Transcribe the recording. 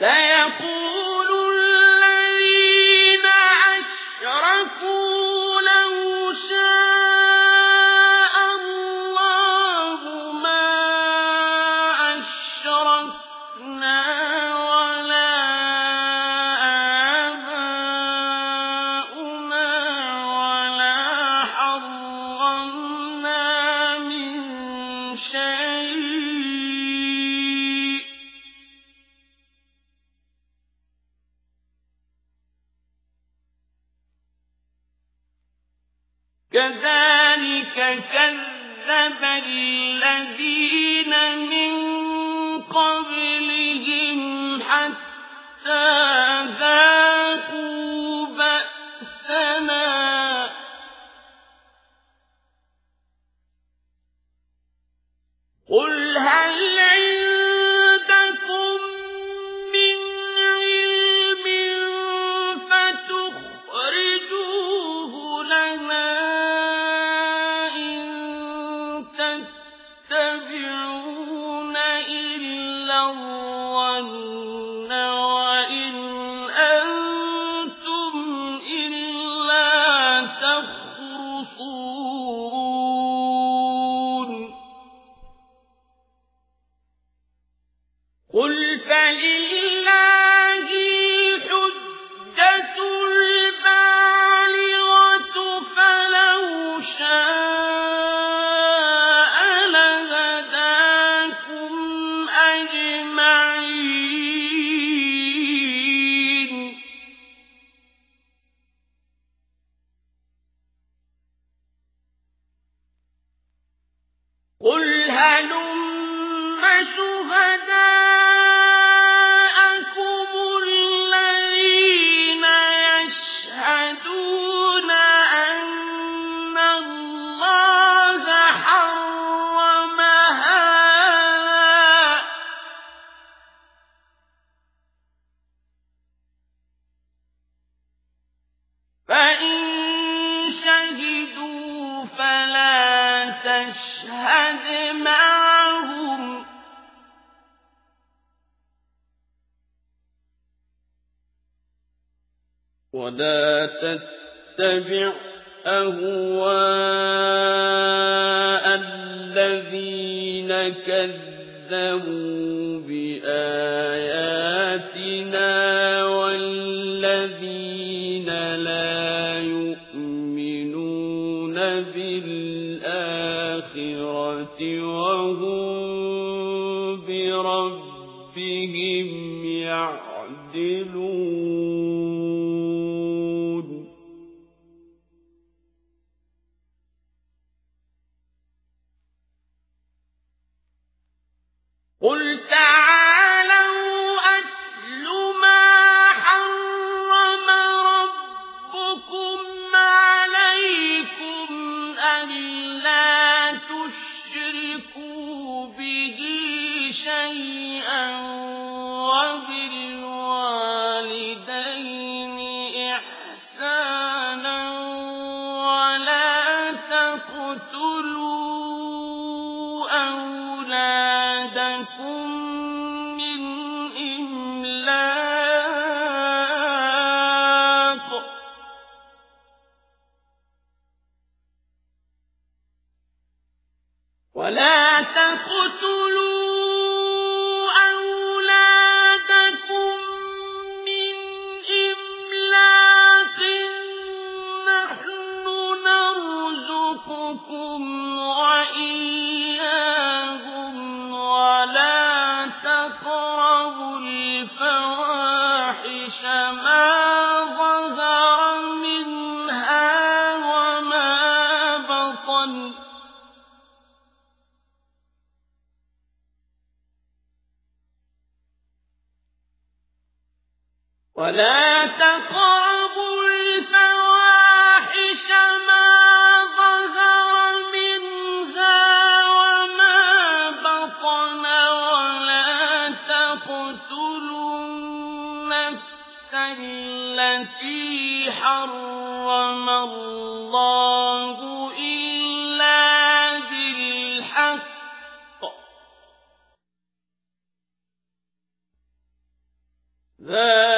سيقول كذلك كذب الذين من قبلهم حتى ذاقوا بأسنا. قل قل فلله ولا تتبع أهواء الذين كذبوا. بالآخرة وهم بربهم يعدلون. شيئا وبالوالدين إحسانا ولا تقتلوا أولادكم الفواحش ما ظهر منها وما بطن. ولا تقربوا الفواحش ما النفس التي حرم الله إلا بالحق. ذلكم